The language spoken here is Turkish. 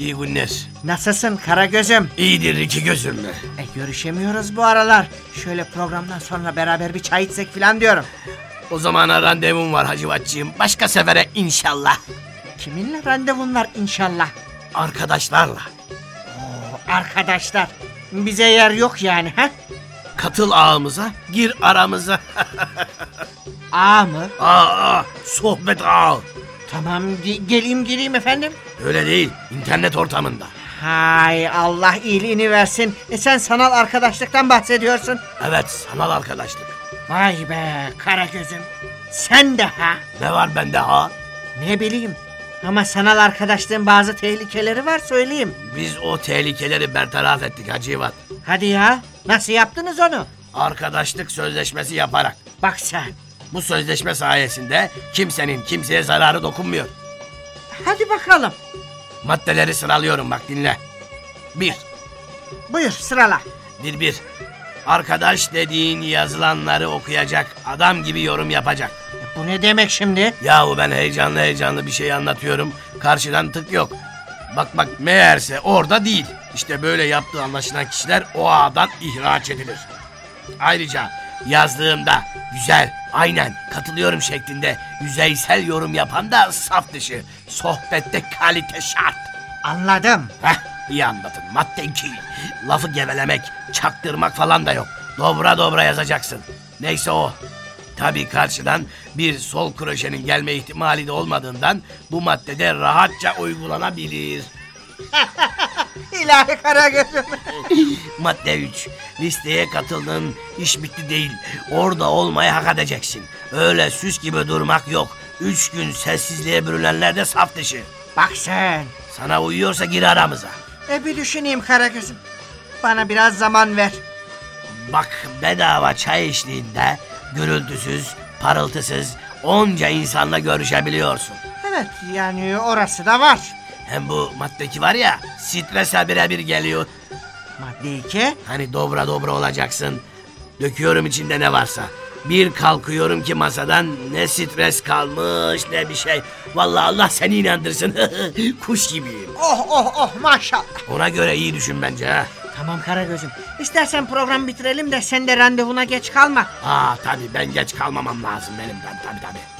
İyi günler. Nasılsın Karagöz'üm? İyidir iki gözümle. E görüşemiyoruz bu aralar. Şöyle programdan sonra beraber bir çay içsek falan diyorum. O zamana randevum var Hacıvatçığım. Başka sefere inşallah. Kiminle randevun var inşallah? Arkadaşlarla. O arkadaşlar. Bize yer yok yani ha? Katıl ağımıza, gir aramıza. A mı? Aa, sohbet ağı. Tamam ge- geleyim gireyim efendim. Öyle değil, internet ortamında. Hay Allah iyiliğini versin. E sen sanal arkadaşlıktan bahsediyorsun. Evet, sanal arkadaşlık. Vay be Karagöz'üm. Sen de ha? Ne var bende ha? Ne bileyim. Ama sanal arkadaşlığın bazı tehlikeleri var söyleyeyim. Biz o tehlikeleri bertaraf ettik Hacıvat. Hadi ya. Nasıl yaptınız onu? Arkadaşlık sözleşmesi yaparak. Bak sen. Bu sözleşme sayesinde kimsenin kimseye zararı dokunmuyor. Hadi bakalım. Maddeleri sıralıyorum bak dinle. Bir, Buyur sırala. bir bir. Arkadaş dediğin yazılanları okuyacak, adam gibi yorum yapacak. E, Bu ne demek şimdi? Yahu ben heyecanlı heyecanlı bir şey anlatıyorum. Karşıdan tık yok. Bak bak meğerse orada değil. İşte böyle yaptığı anlaşılan kişiler o ağdan ihraç edilir. Ayrıca yazdığımda güzel, aynen katılıyorum şeklinde yüzeysel yorum yapan da saf dışı. Sohbette kalite şart. Anladım. Heh, iyi anlatın. Madde 2. Lafı gevelemek, çaktırmak falan da yok. Dobra dobra yazacaksın. Neyse o. Tabii karşıdan bir sol kroşenin gelme ihtimali de olmadığından bu maddede rahatça uygulanabilir. İlahi Karagöz'üm. Madde 3. Listeye katıldın, iş bitti değil. Orada olmayı hak edeceksin. Öyle süs gibi durmak yok. Üç gün sessizliğe bürünenler de saf dışı. Bak sen. Sana uyuyorsa gir aramıza. E bir düşüneyim Karagöz'üm. Bana biraz zaman ver. Bak bedava çay eşliğinde gürültüsüz, parıltısız onca insanla görüşebiliyorsun. Evet yani orası da var. Hem bu maddeki var ya strese birebir geliyor. Madde 2. Hani dobra dobra olacaksın. Döküyorum içinde ne varsa. Bir kalkıyorum ki masadan ne stres kalmış ne bir şey. Vallahi Allah seni inandırsın. Kuş gibiyim. Oh oh oh maşallah. Ona göre iyi düşün bence ha. Tamam Karagöz'üm. İstersen program bitirelim de sen de randevuna geç kalma. Aa tabii ben geç kalmamam lazım benim ben tabii tabii.